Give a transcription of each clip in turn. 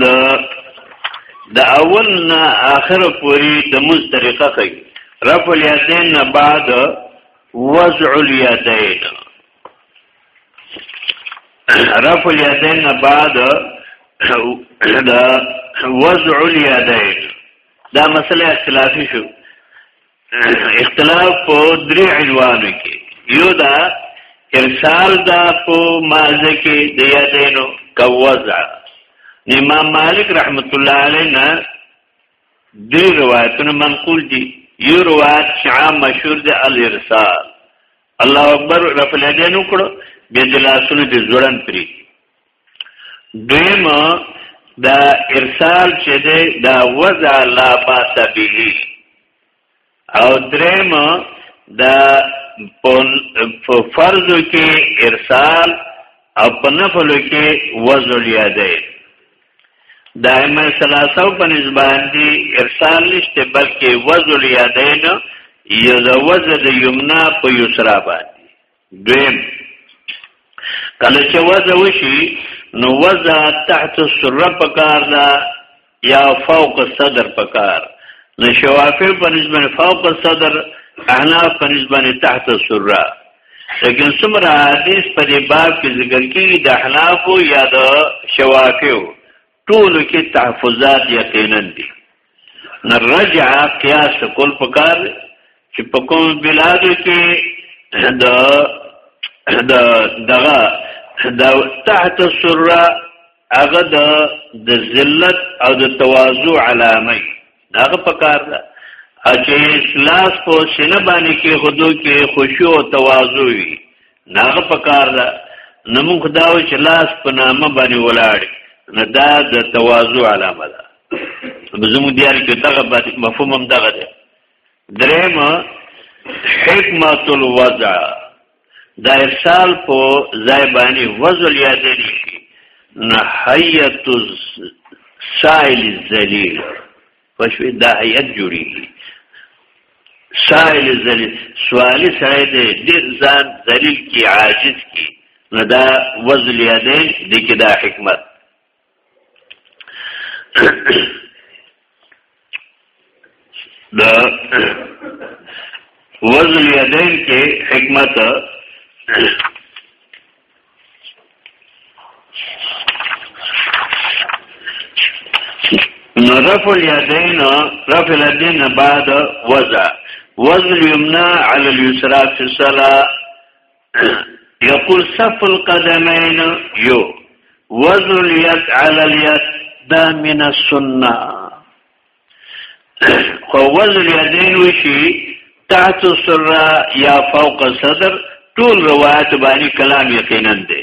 دا د اول نه اخر پوری د مز طریقه کوي رفع الیدین نه بعد وضع الیدین رفع الیدین نه بعد دا وضع الیدین دا مسله اختلافی شو اختلاف په درې عنوانو کې یو دا ارسال دا په مازه کې د یادینو کوزا امام مالک رحمت الله علیه نه دې روایتونه منقول دي یو روایت شعام مشهور دی الارسال الله اکبر رفل دې نو کړو به د لاسونو د زړن پری دویمه دا ارسال چې دی دا وضع لا باس به او دریم دا په فرض کې ارسال او په نفل کې وضع الیدی دائمه ثلاثه په نسبان دي ارسال نشته بلکې وضع الیدین یذوز د یمنا په یسرا باندې دویم کله چې وزه وشي نو وزه تحت السره پکار ده یا فوق الصدر پکار نو شوافی په نسبت فوق الصدر احناف په نسبت تحت السره لیکن څومره حدیث په دې باب کې ذکر کیږي د احناف یا د شوافیو ټولو کې تحفظات یقینا دي نه رجع قیاس کول پکار چې په کوم بلادو کې د د دغه د تحت سره هغه د ذلت او د تواضع علامه داغه پکار ده چې لاس په سینه باندې کې خودو کې خوشو او تواضع وي ناغه پکار ده نمو خداو چې لاس په نامه باندې ولاړ نه دا د تواضع علامه ده زمو دیار کې دغه مفهوم هم دغه ده درېم حکمت الوضع دا ارسال په ځای باندې وزل یادېږي شي نحیت سائل الذلیل پښوی دا هیئت جوړیږي سائل الذلیل سوالی سره دې ډیر ځان ذلیل کی عاجز کی نو دا وزل یادې دې کې دا حکمت دا وزن یدین کې حکمت نو رفع الیدین رفع الیدین بعد وضع وزن الیمنا علی الیسرا فی الصلاه یقول صف القدمین یو وضع الید علی الید دا من السنه خو وضع الیدین وشي تحت السره یا فوق الصدر ټول روایت باندې کلام یقینا دی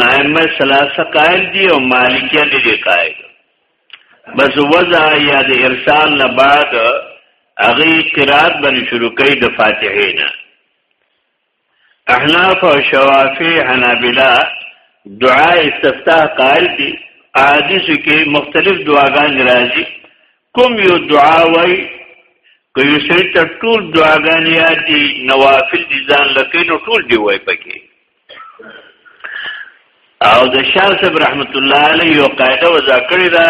نائمه ثلاثه قائل دي او مالکیه دي دي قائل بس وضع یا د ارسال نه بعد هغه قرات باندې شروع کوي د فاتحه نه احناف او شوافی حنابلہ دعا استفتاح قائل دي احادیث کې مختلف دعاګان راځي کوم یو دعا وای که یو سړی ته ټول دعاګان یاد دي نوافل دي ځان لکه نو ټول دی وای پکې او د شاه صاحب رحمت الله علیه یو قاعده وضع کړې ده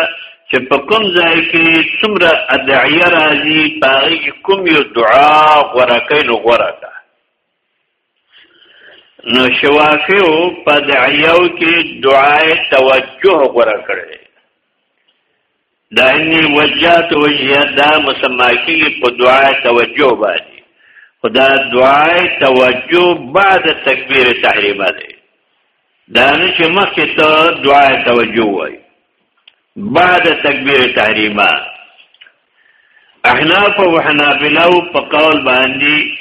چې په کوم ځای کې څومره ادعیه راځي په هغه کې کوم یو دعا غوره کوي نو غوره ده نو شوافیو په دعیو کې دعای توجه غوره کړی دا انی وجهت وجهه دا مسما کیږي په دعای توجه باندې خدا دعای توجه بعد تکبیر تحریمه ده دا نه چې مخکې ته دعای توجه وای بعد تکبیر تحریمه احناف او حنابلہ په قول باندې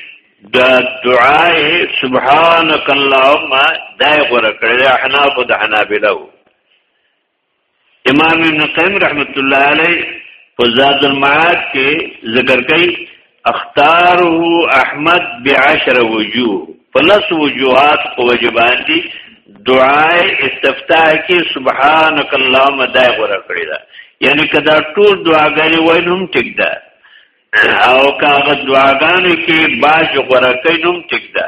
دا دعای سبحانك اللهم دا غره کړل احناف او حنابلہ امام ابن قیم رحمت الله علیه په ذات المعاد کې ذکر کوي اختاره احمد بعشر وجوه فلس وجوهات په وجبان دي دعای استفتاح کې سبحانك اللهم دای غره کړی دا یعنی کدا ټول دعاګانې وای نوم ټیک ده او کاغه دعاګانې کې باج غره کړي نوم ټیک ده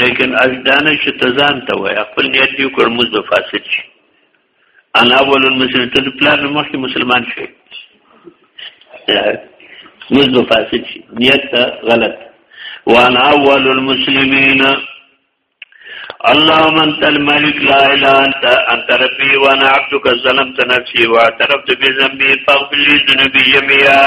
لیکن از دانه چې تزان ته وای خپل نیت یو کړ موږ د فاسد شي انا اول المسلمین ته پلان مخکې مسلمان شي موږ د فاسد شي نیت غلط وانا اول المسلمین اللهم انت الملك لا اله انت انت ربي وانا عبدك ظلمت نفسي واعترفت بذنبي فاغفر لي ذنوبي جميعا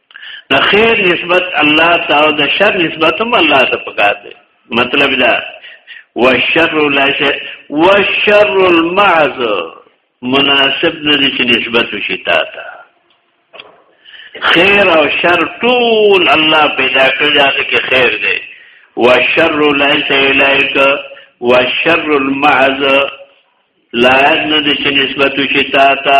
د خیر نسبت الله ته او د شر نسبت هم الله ته پکار دی مطلب دا والشر لا شر والشر المعذ مناسب نه دي چې نسبت وشي تا ته خیر او شر ټول الله پیدا کړی دا کې خیر دی والشر لا شر الیک والشر المعذ لا نه دي چې نسبت وشي تا ته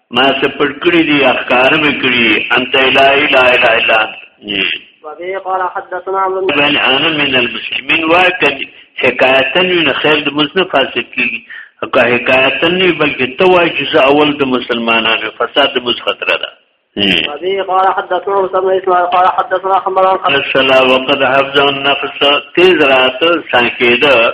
ما څه پټ کړی دي اخکار مې کړی انت لا اله الا الا وبه قال حدثنا عمرو بن انا من المسلمين واكن حکایتن نه خیر د مسلم فاسد کیږي که حکایتن نه بلکې تو چې اول د مسلمانانو فساد د مس خطر ده وبه قال حدثنا مسلم اسماعيل قال حدثنا حمران قال السلام وقد حفظ النفس تیز رات سانکیده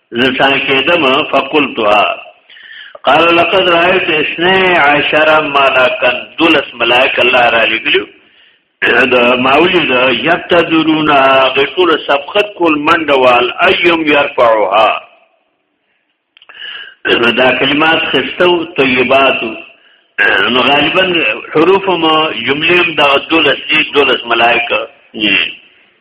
زه شان کېدم فقلتها قال لقد رايت اسنه عشر ملکن دولس ملائک الله را لګلو دا ماولی دا یتدرون غټول سبخت کول منډوال ايم يرفعها دا کلمات خستو طیباتو نو غالبا حروف ما جمله دا دولس دي دولس ملائکه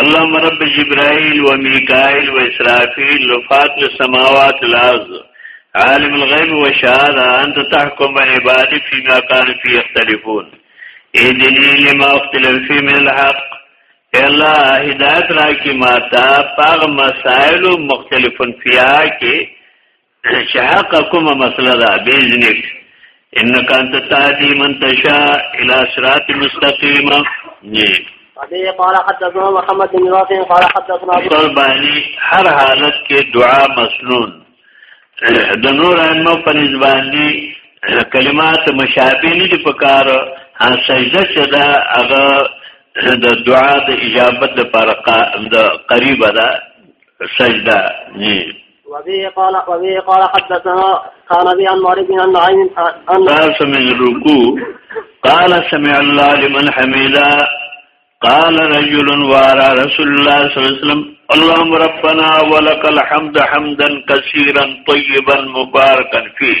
اللهم رب جبرائيل وميكائيل واسرافيل لفات السماوات الارض عالم الغيب والشهاده انت تحكم عبادك فيما كان فيه يختلفون اهدني لما اختلف فيه من الحق الله هدایت راكي ما تاب پاغ مسائل مختلف فيها كي چې حق کومه مسله ده بیزنیک انک انت تهدی من تشاء الى صراط مستقیم نه ابي قال حدثنا محمد بن رافع قال حدثنا ابو قرباني هر حالت کې دعا مسنون د نور ائمه په نسبت دي کلمات مشابه نه دي پکار ها سجده چې دا هغه د دعا د اجابت لپاره د قریب ده سجده نه وبه قال وبه قال حدثنا كان بي انور بن النعيم قال سمع الركوع قال سمع الله لمن حمدا قال رجل وارى رسول الله صلى الله عليه وسلم اللهم ربنا ولك الحمد حمدا كثيرا طيبا مباركا فيه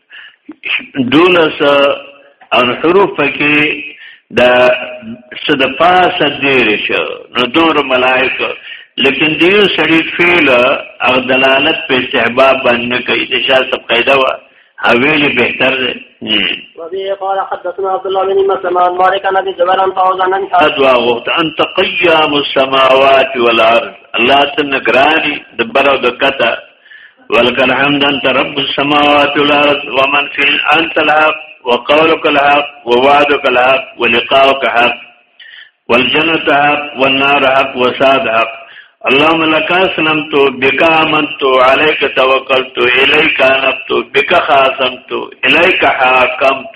دولس او حروف پکې د څه د پاسه دیر شو نو دور ملائکه لیکن دیو سړی فعل او دلالت په استحباب باندې کوي د شاه سب قاعده وا حویلی بهتر دی وبه قال حدثنا عبد الله بن مسلم عن مالك عن ابي زبير عن طاووس عن ادوا وقت انت قيام السماوات والارض الله تنگرانی د برو د کته ولك الحمد انت رب السماوات والارض ومن في انت الحق وقولك الحق ووعدك الحق ولقاؤك حق والجنة حق والنار حق وساد حق اللهم لك اسلمت بك امنت عليك توكلت اليك انبت بك خاصمت اليك حاكمت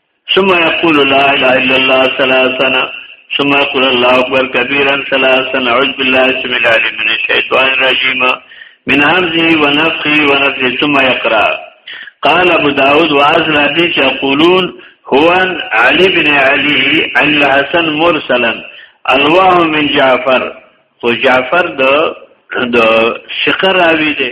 ثم يقول لا اله الا الله ثلاثا ثم يقول الله اكبر كبيرا ثلاثا اعوذ بالله السميع العليم من الشيطان الرجيم من همزه ونفخه ونفثه ثم يقرأ قال ابو داود واز رابي يقولون هو علي بن علي الحسن مرسلا الواه من جعفر خو جعفر د د شقر راوي دی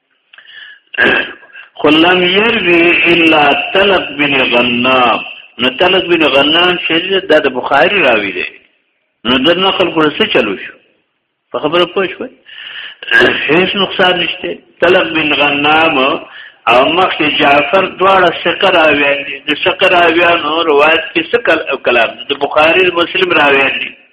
خلم يروي الا تلق بن غنام نو تلق بن غنام شهید د بخاری راوی دی نو د نقل کول څه چلو شو په خبره پوه شو هیڅ نقصان نشته تلق بن غنام او مخکې جعفر دواړه شکر راویان دي د شکر راویانو روایت کې څه کلام د بخاری مسلم راویان دي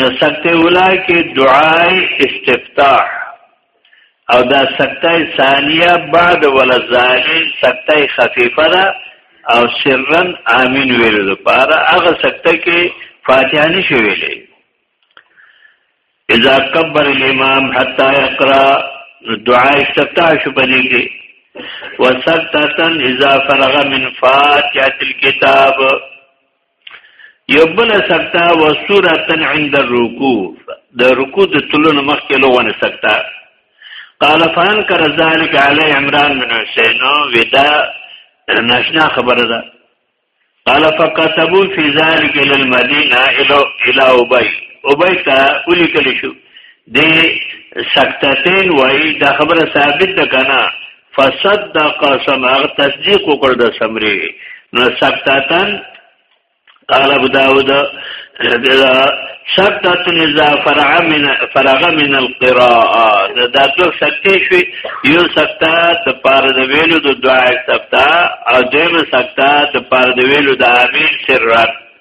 نو سکته اولا کې دعای استفتاح او دا سکته ثانیه بعد ولا ظالم سکته خفیفه ده او سرن امین ویل لپاره هغه سکته کې فاتحه نشي ویلې اذا کبر الامام حتا يقرا دعا استفتاح شو پدې کې وسکتن اذا فرغ من فاتحه الكتاب یو بل سکتا و سورتن عند الرکوع د رکوع د تلون مخکې لوونه سکتا قال فان کر ذلك علی عمران بن حسین ودا ناشنا خبره ده قال فكتبوا في ذلك الى المدينه الى الى ابي ابي تا ولي کلی شو د سکتتین وای دا خبره ثابت ده کنه فصدق سم هغه تصدیق وکړ د سمری نو سبتاتن قال ابو داود سبتت اذا فرع من فرغ من القراءه دا دو سکته شوی یو سکته د پاره د ویلو د دعا سکته او دیم سکته د پاره د ویلو د امین سر رات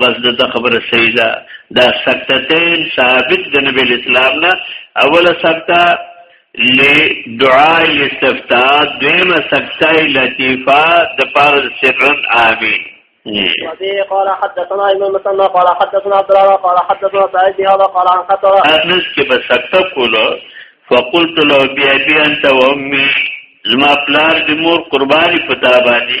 بس د خبره صحیح ده دا سکتتین ثابت د نبی اسلام نه اوله سکته لدعاء الاستفتاء دیمه سکته لطیفه د پاره سرن امین وفيه قال حدثنا ابن مسنى قال حدثنا عبد الله قال حدثنا سعيد بهذا قال عن خطر انس کې بسکته کولو فقلت له بي ابي انت وامي زما پلار د مور قرباني پتا باندې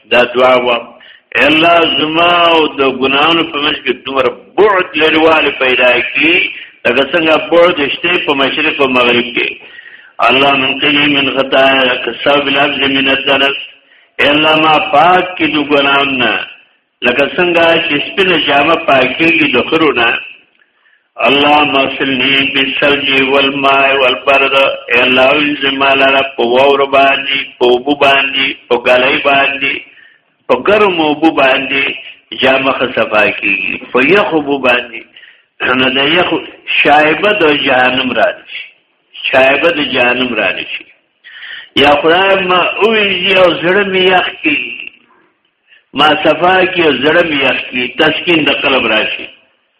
دا دعا وا الله زما او د ګناونو په منځ کې دومره بعد لريواله پیدا کی لکه څنګه بعد شته په مشرق او مغرب کې الله من کلی من خطا کسب لفظ من الدنس الا ما پاک کی دو گناون نا لکه څنګه چې سپینه جامه پاکیږي د خرونه اللهم اغسلني بالثلج والماء والبرد اے الله زما لره په وور باندې په وبو باندې په غلې باندې په ګرم وبو باندې جامخ صفا کیږي په یخ وبو باندې نه د یخ شایبه د جهنم راځي شایبه د جهنم راځي یا خدای ما اوږي او زړه می یخ کی ما صفا کی او زړه می یخ کی تسکین د قلب راشي